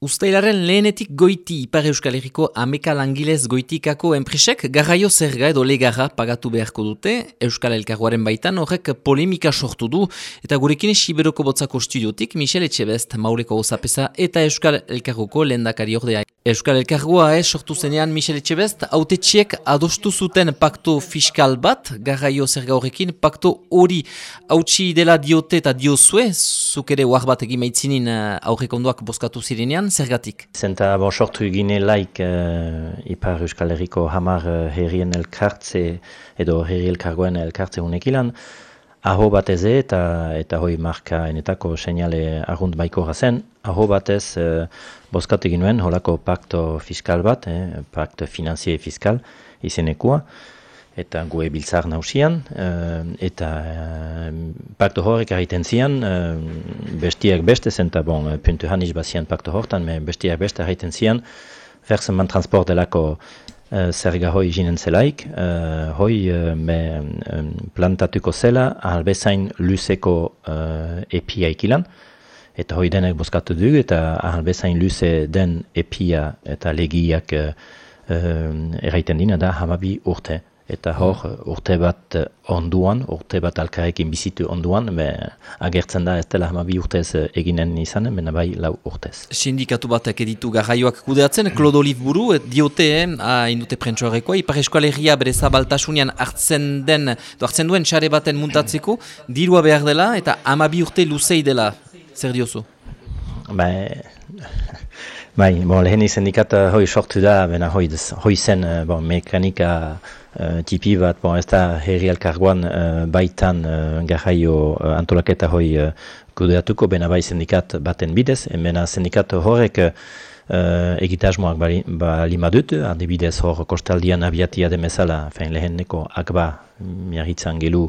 Uztailaren lehenetik goiti Ipar Euskal Herriko ameka langilez goitikako enpresek garraio zerga edo legarra pagatu beharko dute, Euskal Elkargoaren baitan horrek polemika sortu du, eta gurekin Siberoko botzako studiotik Michel Etxebest, Maureko Ozapesa eta Euskal Elkargoko lehendakari ordea. Euskal Elkargoa eh, sortu zenean Michel Etxebest, autetxiek adostu zuten pakto fiskal bat, garraio zerga horrekin, pakto hori hautsi dela diote eta diozue, zuk ere bat egin maitzinin eh, aurrekonduak boskatu zirenean, zergatik? Zenta bon sortu gine laik uh, Ipar Euskal Herriko hamar uh, herrien elkartze edo herri elkargoen elkartze unek ilan, aho batez eta eta hoi marka enetako seinale argunt baiko zen, aho batez uh, boskatu ginuen holako pakto fiskal bat, eh, pakto finanzie fiskal izenekua, eta gue biltzar nausian, uh, eta uh, pakto horrek egiten zian, uh, bestiak beste zen, eta bon, puntu haniz bazian pakto hortan, me bestiak beste egiten zian, verseman transport delako uh, zerga hoi jinen zelaik, uh, hoi uh, me plantatuko zela, ahalbezain luzeko uh, epia ikilan, eta hoi denek boskatu dugu, eta ahalbezain luze den epia eta legiak uh, erraiten dina da hamabi urte eta hor urte bat onduan, urte bat alkarekin bizitu onduan, be, agertzen da ez dela hama bi urtez eginen izan, mena bai lau urtez. Sindikatu batek editu garraioak kudeatzen, Claude Olive buru, diote, eh, indute prentsoarekoa, Ipar Eskualegia bere zabaltasunian hartzen den, hartzen duen xare baten muntatzeko, dirua behar dela eta hama bi urte luzei dela, zer diozu? Bai, bai, bon, lehen sindikata hoi sortu da, bena hoi, hoi zen bon, mekanika uh, tipi bat, bon, ez da herri elkargoan uh, baitan uh, garraio uh, antolaketa hoi uh, kudeatuko, bena bai sindikat baten bidez, bena sindikat horrek uh, egitasmoak bali, bali madut, adibidez hor kostaldian abiatia demezala, fein lehenneko akba miarritzan gelu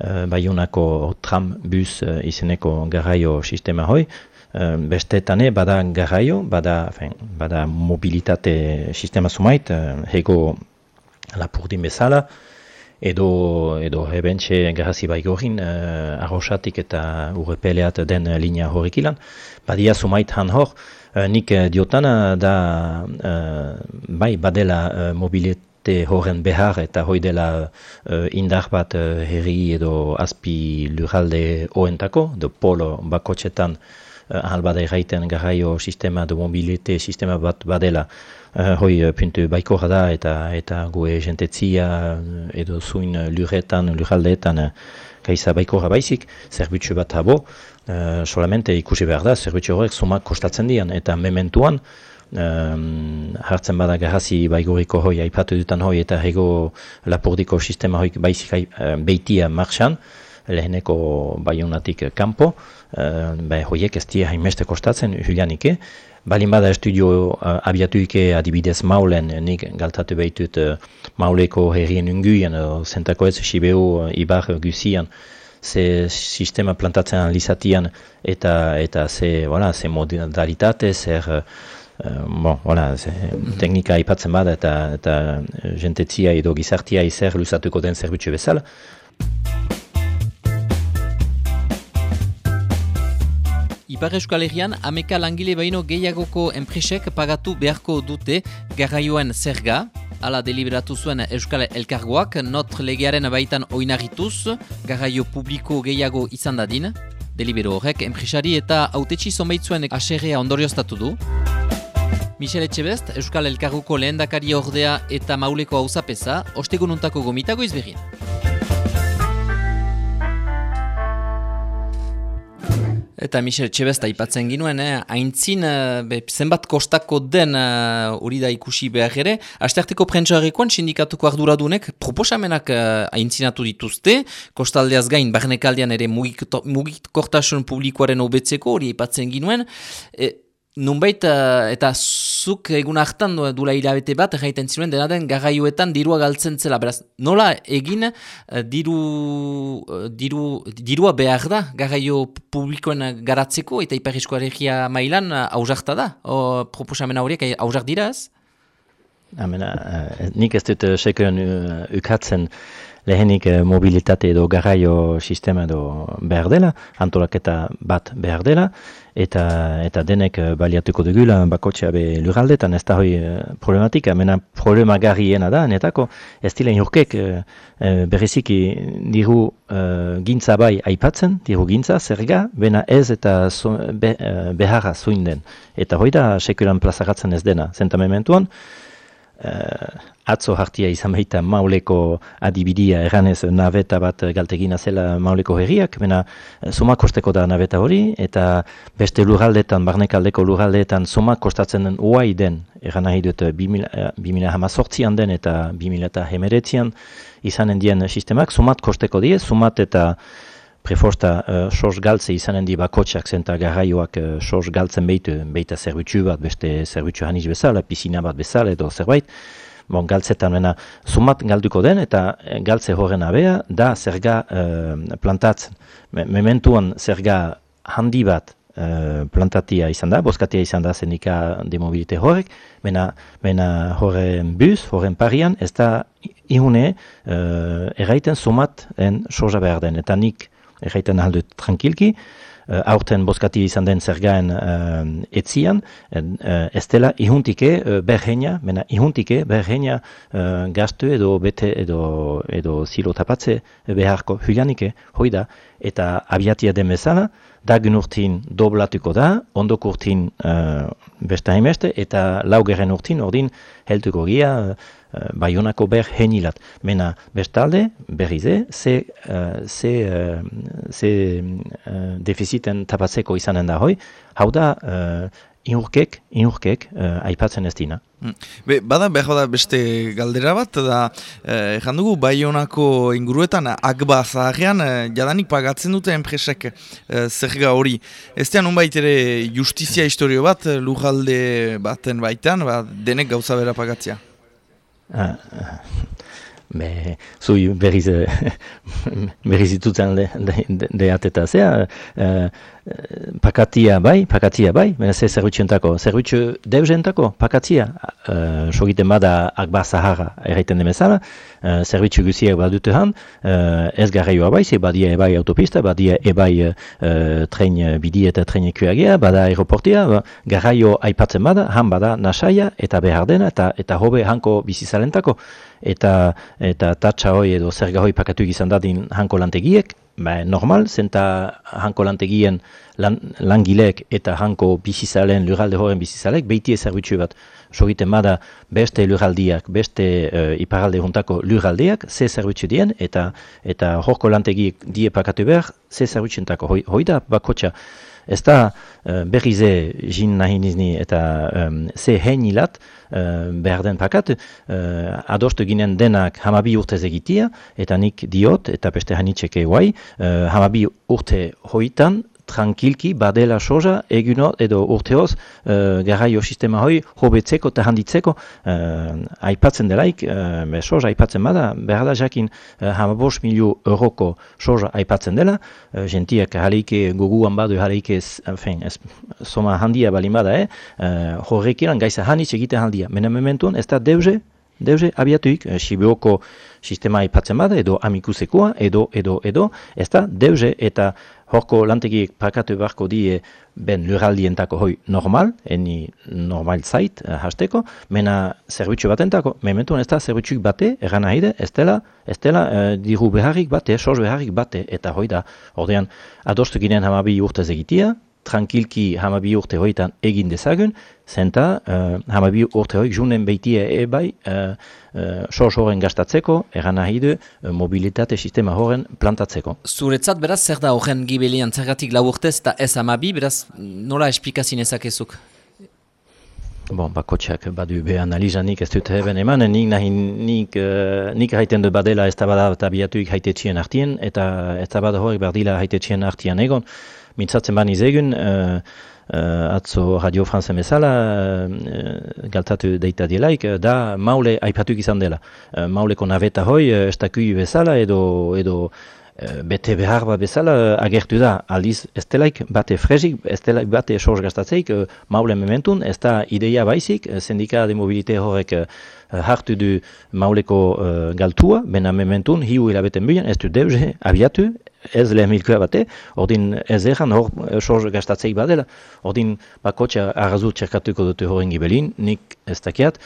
uh, baiunako tram bus uh, izeneko garraio sistema hoi, Uh, bestetane bada garraio, bada, fein, bada mobilitate sistema sumait, uh, hego lapurdin bezala, edo, edo ebentxe garrazi baigorin uh, arrosatik eta urrepeleat den linea horrek ilan. Badia sumait han hor, nik diotana da uh, bai badela uh, mobilite horren behar eta hoi dela uh, indar bat uh, herri edo azpi lurralde oentako, do polo bakotxetan uh, ahal bada erraiten garraio sistema, do mobilite sistema bat badela, Uh, hoi puntu baikorra da eta eta goe jentetzia edo zuin lurretan, lurraldeetan uh, gaiza baikorra baizik, zerbitzu bat habo, uh, solamente ikusi behar da, zerbitzu horrek sumak kostatzen dian. Eta mementuan, um, hartzen bada garrazi baigoriko hoi, aipatu dutan hoi eta hego lapordiko sistema hoi baizik uh, beitia marxan, leheneko baiunatik kanpo, uh, bai hoiek ez dira hainbeste kostatzen, julianike, Balin bada estudio uh, abiatuike adibidez maulen, nik galtatu behitut uh, mauleko herrien unguian, uh, zentako ez Sibeu uh, ibar guzian, ze sistema plantatzen analizatian eta eta ze, voilà, ze modalitate, zer, uh, bon, voilà, teknika aipatzen bada eta, eta jentetzia edo gizartia izer lusatuko den zerbitzu bezala. Ipar Euskal Herrian, ameka langile baino gehiagoko enpresek pagatu beharko dute garraioen zerga. Ala deliberatu zuen Euskal Elkargoak, not legearen baitan oinarrituz, garraio publiko gehiago izan dadin. Delibero horrek, enpresari eta autetxi zonbaitzuen aserrea ondorioztatu du. Michel Etxebest, Euskal Elkargoko lehendakari ordea eta mauleko hauzapeza, ostegununtako gomitago izberien. Eta Michel Txebesta ipatzen ginuen, eh? haintzin, eh, zenbat kostako den eh, hori da ikusi behar ere, astearteko prentsoarekoan sindikatuko arduradunek proposamenak uh, haintzinatu dituzte, kostaldeaz gain, barnekaldean ere mugikortasun publikoaren obetzeko hori ipatzen ginuen, e, Nunbait, uh, eta zuk egun hartan duela hilabete bat, jaiten ziren dena den garraioetan dirua galtzen zela. Beraz, nola egin uh, diru, uh, diru, dirua behar da garraio publikoen garatzeko eta iparisko regia mailan uh, da? O, proposamena horiek hausart dira ez? Uh, nik ez dut sekuren ukatzen lehenik mobilitate edo garraio sistema edo behar dela, antolaketa bat behar dela, eta eta denek uh, baliatuko dugula bakotxea be lurraldetan ez da hoi uh, problematika, mena problema garriena da, netako. Ez dila inurkek uh, berriziki diru gintza bai aipatzen, diru gintza zerga, bena ez eta be, uh, beharra zuin den. Eta hoi da sekulan plazaratzen ez dena, zentamementuan, atzo hartia izan baita mauleko adibidia eranez naveta bat galtegina zela mauleko herriak, bena sumak kosteko da naveta hori, eta beste lurraldetan, barnekaldeko lurraldetan sumak kostatzen den uai den, eran nahi dut 2000 hamazortzian den eta 2000 hemeretzian izanen dien sistemak, sumat kosteko die, sumat eta preforsta uh, sos galtze izanen di bakotxak zenta garraioak uh, sos galtzen behitu, behita zerbitzu bat, beste zerbitzu haniz bezala, pisina bat bezala edo zerbait, bon, galtzetan bena sumat galduko den eta eh, galtze horren abea da zerga uh, plantatzen. Me, mementuan zerga handi bat uh, plantatia izan da, boskatia izan da zenika demobilite horrek, bena, bena horren bus, horren parian, ez da ihune uh, erraiten sumat en soja behar den, eta nik erraiten aldut tranquilki, uh, aurten boskati izan den zergaen uh, etzian, uh, ez dela ihuntike uh, mena ihuntike berreina uh, gaztu edo bete edo, edo zilo tapatze beharko. Hulianike, hoi da, eta abiatia den bezala, dagun urtin doblatuko da, ondok urtin uh, besta haimeste, eta laugeren urtin ordin heltuko gia, uh, baionako ber henilat. Mena bestalde, berrize, ze, uh, ze, uh, ze uh, defiziten tapatzeko izanen da hoi, hau da, uh, inurkek, inurkek, uh, aipatzen ez dina. Hmm. Be, bada, behar bada beste galdera bat, da, eh, jandugu, baionako inguruetan, agba zaharrean, eh, jadanik pagatzen dute enpresek eh, zerga hori. Ez tean, unbait ere, justizia historio bat, lujalde baten baitan, ba, denek gauza bera pagatzea. Ah, ah. Be, zui berriz, berriz itutzen de, de, de, ateta zea, uh, pakatia bai, pakatia bai, baina ze zerbitxentako, zerbitxu deuzentako, pakatia, uh, sogiten bada akbar zahara erraiten demezala, uh, zerbitxu guziak badute han, uh, ez garraioa bai, ze badia ebai autopista, badia ebai uh, tren bidi eta tren ekuagea, bada aeroportia, ba, garraio aipatzen bada, han bada nasaia eta behar dena, eta, eta hobe hanko bizizalentako, eta eta tatsa hoi edo zerga hoi pakatu izan dadin hanko lantegiek, ba, normal, zenta hanko lantegien lan, langilek eta hanko bizizalen, lurralde horren bizizalek, behitie zerbitzu bat sogiten bada beste lurraldiak, beste uh, iparalde juntako lurraldiak, ze zerbitzu dien, eta eta horko lantegiek die pakatu behar, ze zerbitzu hoi, hoi da bakotxa. Ez da uh, berrize jin nahi nizni eta um, ze heinilat uh, behar den pakat, uh, adostu ginen denak hamabi urtez egitia, eta nik diot, eta beste hanitxeke guai, uh, hamabi urte hoitan, tranquilki badela soja eguno edo urteoz uh, garraio sistema hoi hobetzeko eta handitzeko uh, aipatzen delaik, uh, soja aipatzen bada, behar da jakin uh, hamabos miliu euroko soja aipatzen dela, uh, gentiak haleike guguan badu haleike enfin, soma handia balin bada, eh? uh, horrekiran gaiza handitz egite handia, mena mementuan ez da deuze, deuze abiatuik, uh, Sibioko sistema aipatzen bada, edo amikusekoa, edo, edo, edo, ez da deuze eta Horko lantegiek pakatu beharko die ben luraldientako hoi normal, eni normal zait uh, hasteko, mena zerbitzu batentako, mementuan ez da zerbitzuik bate, erran nahi de, ez dela, ez dela uh, diru beharrik bate, sos beharrik bate, eta hoi da, ordean, adostu ginen hamabi urtez egitia, tranquilki hamabi urte hoitan egin dezagun, zenta uh, hamabi urte hoik junen behitia ebai uh, uh, sos horren gastatzeko, eran nahi du uh, mobilitate sistema horren plantatzeko. Zuretzat beraz, zer da horren gibelian zergatik lau urtez eta ez hamabi, beraz nola esplikazin ezakezuk? Bon, bakotxak badu be analizanik ez dut heben eman, nik nahi nik, uh, nik haiten du badela ez da bada eta biatuik haite txien artien, eta ez da bada horrek berdila haite txien artian egon mintzatzen bani zegun, uh, uh, atzo Radio France mesala uh, galtatu deita dielaik, da maule aipatuk izan dela. Uh, mauleko naveta hoi, uh, estakui bezala edo, edo bete behar bat bezala agertu da, aldiz ez delaik bate frezik, ez delaik bate sorz gaztatzeik, maule mementun, ez da ideia baizik, sindika de mobilite horrek hartu du mauleko galtua, bena mementun, hiu hilabeten bilen, ez du deuze abiatu, ez lehen milkoa bate, ordin ez egan hor sorz gastatzeik badela, ordin bakotxa arrazu txerkatuko dute horren gibelin, nik ez dakiat,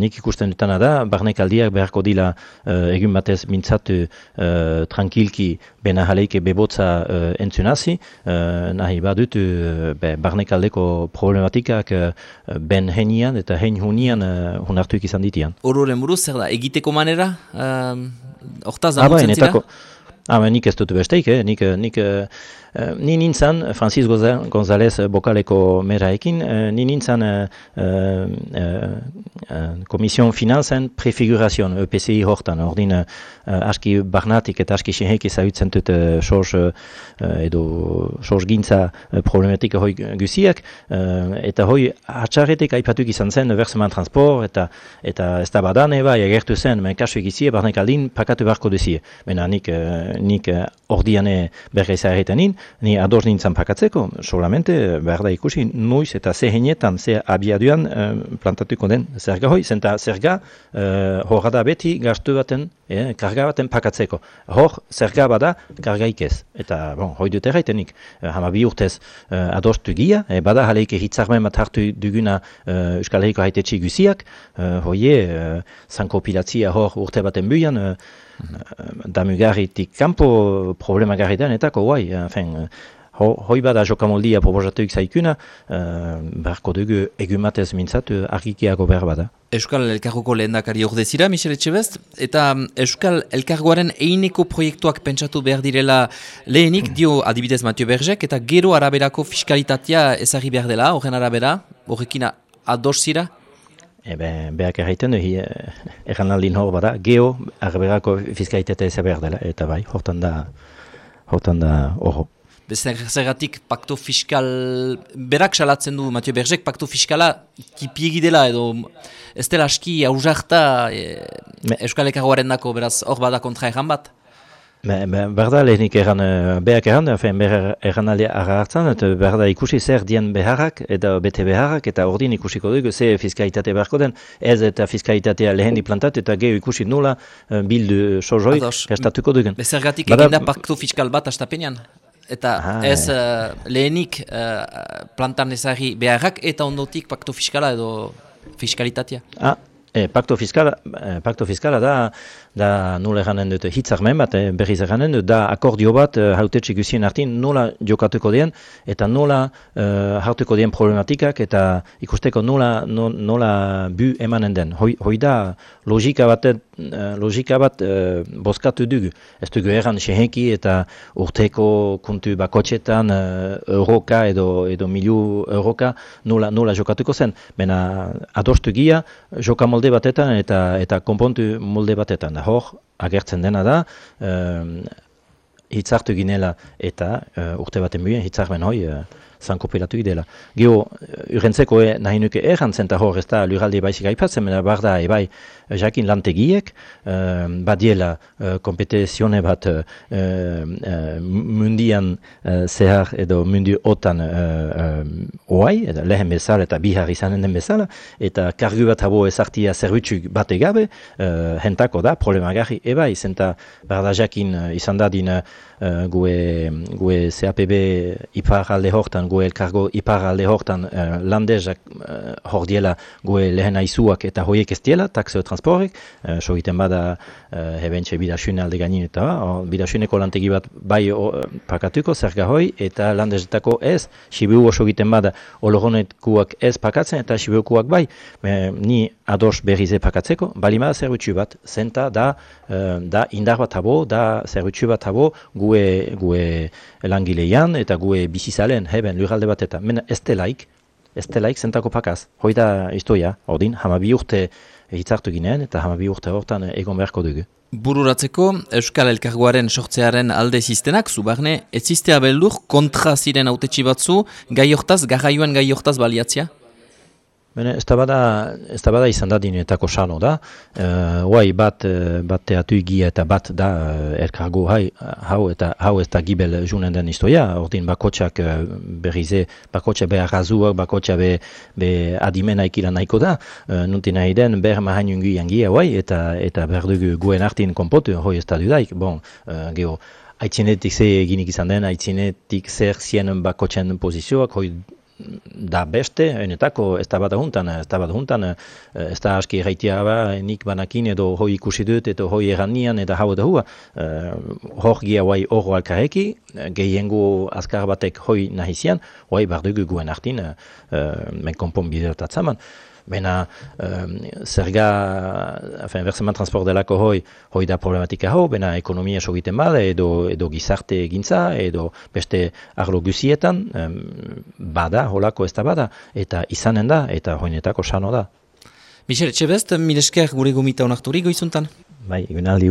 nik ikusten dutana da, barnek aldiak beharko dila uh, egun batez mintzatu uh, tranquilki bena jaleike bebotza uh, entzunazi, uh, nahi badut uh, be, barnek aldeko problematikak uh, ben henian eta hen hunian uh, hunartuik izan ditian. Ororen buruz, zer da, egiteko manera? Uh, Hortaz, amutzen zira? Ah, nik ez dut besteik, eh? nik, nik Uh, ni nintzen, Francis González bokaleko meraekin, uh, ni nintzen uh, uh, Komision Finanzen prefigurazion EPCI hortan, ordin uh, aski barnatik eta aski sinhek ezagutzen dut uh, soz, uh, edo soz gintza problematika hoi guziak, eta hoi atxarretik aipatuk izan zen verseman transport, eta eta ez da badan eba, egertu zen, men kasu egizie, barnek aldin pakatu barko duzie. Bena nik, nik ordiane berga izaharretenin, ni ados nintzen pakatzeko, solamente behar da ikusi nuiz eta ze henietan, ze abiaduan uh, plantatuko den zerga hoi, zenta zerga uh, da beti gastu baten, eh, karga baten pakatzeko. Hor, zerga bada, kargaik ez. Eta, bon, hoi dut erraitenik, uh, hama bi urtez uh, adostu gia, eh, bada jaleike hitzarmen bat hartu duguna uh, Euskal Herriko haitetxe guziak, uh, hoie, uh, zanko hor urte baten buian, Uh, damugarritik kanpo problema garritan eta guai, enfin, ho, hoi bada jokamoldia proposatuik zaikuna, uh, beharko dugu egumatez mintzatu argikiago behar bada. Euskal Elkargoko lehendakari ordezira, Michel Etxebest, eta Euskal Elkargoaren eineko proiektuak pentsatu behar direla lehenik, dio adibidez Matio Berzek, eta gero araberako fiskalitatea ezagri behar dela, horren arabera, horrekin ados zira? Ebe, behak erraiten du, egan aldin hor bada, geho, arbegarako fiskalitate ez behar dela, eta bai, hortan da, hortan da, horro. Zergatik pakto fiskal, berak salatzen du, Matio Berzek, pakto fiskala kipiegi dela, edo ez dela aski auzarta e, Euskal Ekagoaren dako, beraz, hor bada kontra egan bat? Berda lehenik eran, uh, behak eran, efen behar eran alde hartzen, eta berda ikusi zer dien beharrak, eta bete beharrak, eta ordin ikusiko dugu, ze fiskalitate beharko den, ez eta fiskalitatea lehen plantat, eta geho ikusi nula uh, bildu sozoi, gastatuko dugu. Bezergatik egin da paktu fiskal bat astapenean? Eta ah, ez uh, lehenik uh, plantan ezari beharrak, eta ondotik paktu fiskala edo fiskalitatea? Ah, E, pakto fiskala, pakto fiskala da, da nola eranen dut hitzarmen bat, eh, berriz eranen dut, da akordio bat uh, hautetxe guzien artin nola jokatuko dien, eta nola uh, hartuko dien problematikak, eta ikusteko nola, nola bu emanen den. Hoi, hoi da logika bat, uh, logika bat uh, boskatu dugu. Ez dugu eran seheki eta urteko kuntu bakotxetan uh, euroka edo, edo miliu euroka nola, nola jokatuko zen. Bena adostu gia, joka molde batetan eta, eta konpontu molde batetan hor, agertzen dena da, uh, hitzartu ginela eta uh, urte baten buen hitzarmen hoi zankopilatu dela. Gio, urrentzeko e, nahi nuke errantzen eta hor ez da luraldi baizik aipatzen, mena bar da ebai jakin lantegiek, uh, badiela uh, kompetizione bat uh, uh, mundian uh, zehar edo mundu otan uh, oai, eta lehen bezala eta bihar izanen den bezala, eta kargu bat habo ezartia zerbitzuk bat egabe, uh, hentako da, problemagarri ebai, zenta bar da jakin izan dadin uh, gue, gue CAPB ipar alde hortan, gue elkargo ipar alde hortan uh, landezak uh, hor diela gue lehen aizuak eta hoiek ez diela, takseo transportek, uh, so egiten bada uh, hebentxe bidasune alde gainin eta uh, bidasuneko lantegi bat bai uh, pakatuko zerga hoi eta landezetako ez, sibiu oso egiten bada ologonetkuak ez pakatzen eta sibiukuak bai, ni ados berrize pakatzeko, bali bada zerbitzu bat, zenta da, uh, da indar bat habo, da zerbitzu bat habo gue, gue langileian eta gue bizizalen, heben lurralde bat eta, mena ez delaik, ez delaik zentako pakaz, hoi da historia, ordin, hama bi urte hitzartu ginen eta hama bi urte hortan egon beharko dugu. Bururatzeko, Euskal Elkargoaren sortzearen alde ziztenak, zubarne, ez ziztea beldur kontra ziren autetxi batzu, gai hortaz, garraioan gai hortaz baliatzia? Bene, ez da bada, izan da dinetako sano da. Uh, bat, uh, bat teatu eta bat da uh, erkargo hai, hau eta hau ez da gibel junen den istoia. Ordin bakotxak berrize, bakotxa behar razuak, bakotxa be, be adimena ikilan nahiko da. Uh, Nunti nahi den behar mahain ungi jangi hauai eta, eta behar dugu guen artin konpotu, hoi ez da dudaik. Bon, uh, geho, Aitzinetik ze eginik izan den, aitzinetik zer zien bakotxen pozizioak, hoi da beste, enetako, ez da bat ahuntan, ez da bat ahuntan, ez da aski erraitia ba, nik banakin edo hoi ikusi dut, edo hoi erranian, eta hau da hua. hor gia hoi horro alkareki, gehiengo azkar batek hoi nahizian, hoi bardugu guen artin, uh, men konpon bideotatzaman. Bena, um, zerga, afen, verseman transport delako hoi, hoi da problematika hau, bena ekonomia sogiten bada, edo, edo gizarte egintza, edo beste arlo guzietan, bada, holako ez da bada, eta izanen da, eta hoinetako sano da. Michel, txebest, milesker gure gomita honarturik goizuntan? Bai, egun aldi